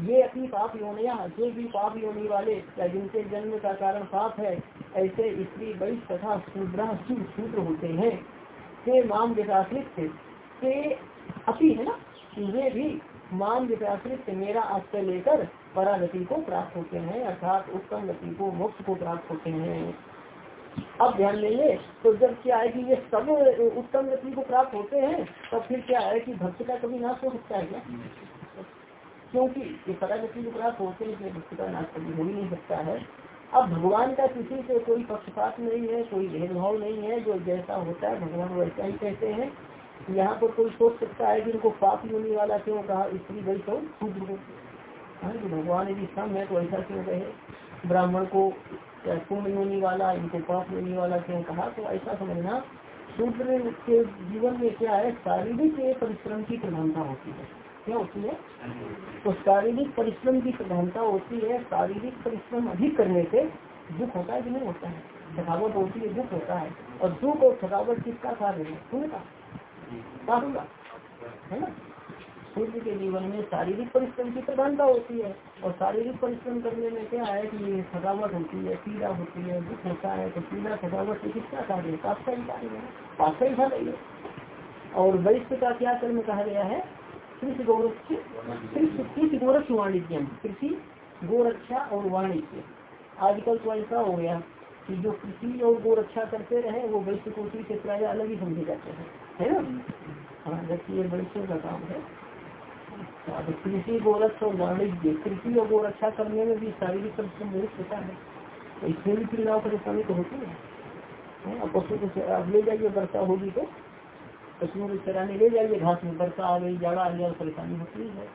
ये अपनी पाप योनिया जो भी पाप योनि वाले या जिनके जन्म का कारण पाप है, ऐसे स्त्री वैश्य तथा शूद्रा होते हैं। ते माम विकासित अपी है ना? वे भी माम विकासित मेरा आश्रय लेकर परागति को प्राप्त होते हैं, अर्थात उत्तम गति को, मोक्ष को प्राप्त होते हैं। अब ध्यान देंगे तो जब क्या है कि ये सब उत्तम गति को प्राप्त होते हैं, तब फिर क्या है कि भक्त का कभी नाश हो सकता है क्या? क्योंकि ये परागति को प्राप्त होते हैं भक्ति का नाश कभी हो ही नहीं सकता है। अब भगवान का किसी से कोई पक्षपात नहीं है कोई भेदभाव नहीं है जो जैसा होता है भगवान वैसा ही कहते हैं। यहाँ पर कोई सोच सकता है कि इनको पाप होने वाला क्यों कहा स्त्री गई तो? शूद्र हाँ, भगवान यदि सम है तो ऐसा क्यों कहे? ब्राह्मण को पुण्य होने वाला? इनको पाप होने वाला क्यों कहा? तो ऐसा समझना शूद्र के जीवन में क्या है? शारीरिक परिश्रम की प्रधानता होती है। क्या होती है तो शारीरिक परिश्रम की प्रधानता होती है, शारीरिक परिश्रम अधिक करने से दुख होता है कि नहीं होता है? थकावट होती है, दुख होता है। और दुख और थकावट किसका कार्य है? सुन का। है ना? सूर्य के जीवन में शारीरिक परिश्रम की प्रधानता होती है। और शारीरिक परिश्रम करने में क्या है कि थकावट होती है, पीड़ा होती है, दुख होता है। तो पीड़ा, थकावट से किसका कार्य है? पाप का ही कार्य है। पाप का ही कार्य है। और वैश्य का क्या कर्म कहा गया है? कृषि गौरक्ष कृषि गोरक्ष वाणिज्यम कृषि गोरक्षा और वाणिज्य आजकल तो ऐसा हो गया कि जो कृषि और गोरक्षा करते रहे वो वैश्य कोटि से प्राय अलग ही समझे जाते हैं है ना हाँ जबकि ये वैश्य का काम है कृषि गोरक्ष और वाणिज्य कृषि और गोरक्षा करने में भी शारीरिक परिश्रम बहुत होता है इसमें भी क्रीड़ाओं परेशानी तो होती है पशु को ले जाइए वर्षा होगी तो पशुओं को चराने ले जाइए घास में बरसा आ गई, जाड़ा आ गया, परेशानी होती है।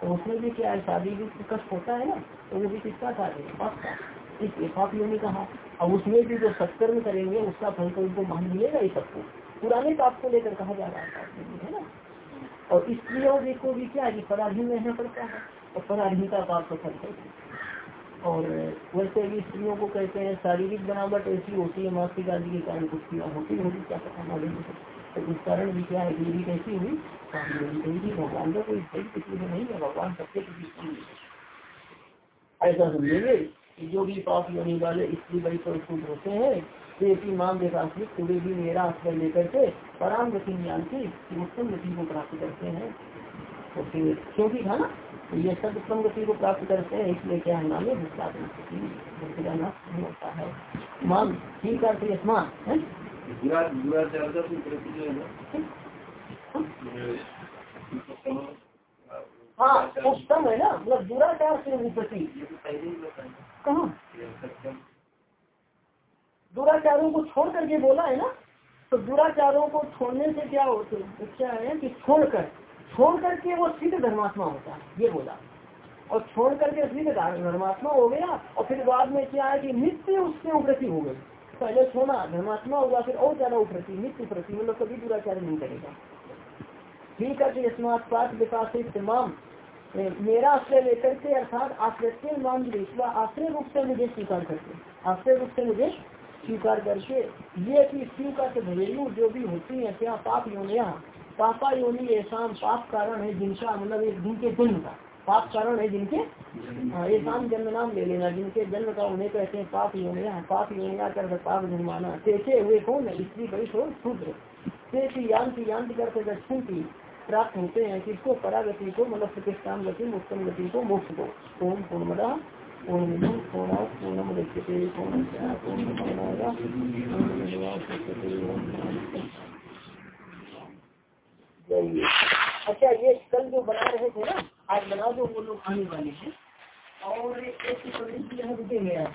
तो उसमें भी क्या है शारीरिक कष्ट होता है ना तो वो भी किसका था? का इसलिए पाप कहा, अब उसमें भी जो सत्कर्म करेंगे, उसका फल तो उनको मान मिलेगा ही सबको। पुराने पाप को लेकर कहा जा रहा है ना? और स्त्रियों को भी क्या है पराधीन रहना पड़ता है, और पराधीन का पाप तो फल है। और वैसे भी स्त्रियों को कहते हैं, शारीरिक बनावट ऐसी होती है मासिक आदि के कारण कुछ होती होगी, क्या पता मालूम तो इस कारण भी क्या है देवी कैसी हुई? देवी भगवान का कोई सही किसी में नहीं है भगवान सबसे किसी ऐसा समझेंगे कि जो भी पाप योनि वाले स्त्री बड़ी परिशुद्ध होते हैं मांग विकासित तो वे भी मेरा आश्रय लेकर के पराम गति जानती उत्तम गति को प्राप्त करते हैं। तो फिर क्योंकि था ना? ये सब उत्तम गति को प्राप्त करते हैं, इसलिए क्या है नाम है। भक्ति का नाश नहीं होता है? मान ठीक है स्मान है उत्तम है ना मतलब दुराचार से विपत्ति कहा? दुराचारों को छोड़ करके बोला है ना तो दुराचारों को छोड़ने से क्या होते क्या है कि छोड़कर छोड़ करके वो सिद्ध धर्मात्मा होता है, ये बोला। और छोड़ करके सिद्ध धर्मात्मा हो गया, और फिर बाद में क्या है कि नित्य उससे उग्रति हो गई पहले सोना, धर्मात्मा होगा फिर और ज़्यादा उप्रति नित्य प्रति मतलब कभी दुराचार नहीं करेगा। ठीक है स्मार्ट विकास तमाम मेरा आश्रय लेकर के, अर्थात आश्रय मान आश्रय रूप से मुझे स्वीकार करके आश्रय रूप से मुझे स्वीकार करके, ये की स्वीकार से घरेलू जो भी होती है, क्या पाप योनिया पापा योनि ऐसा पाप कारण है जिनका मतलब एक दिन के जन्म का। पाप कारण है जिनके ये शाम जन्म नाम ले लेना, जिनके जन्म का उन्हें कहते हैं पाप योनिया पाप योनिया कर पाप जन्माना तेचे हुए कौन है? स्त्री, बड़ी हो शूद्र। तेज़ी यांति यांति करके दक्षिण की प्राप्त होते हैं किसको परागति को मतलब प्रतिष्ठान गति, उत्तम गति को, मोक्ष को। ओम पूर्णमदा अच्छा ये कल जो बना रहे थे ना आज लगा दो वो लोग आने वाले हैं। और एक है। आप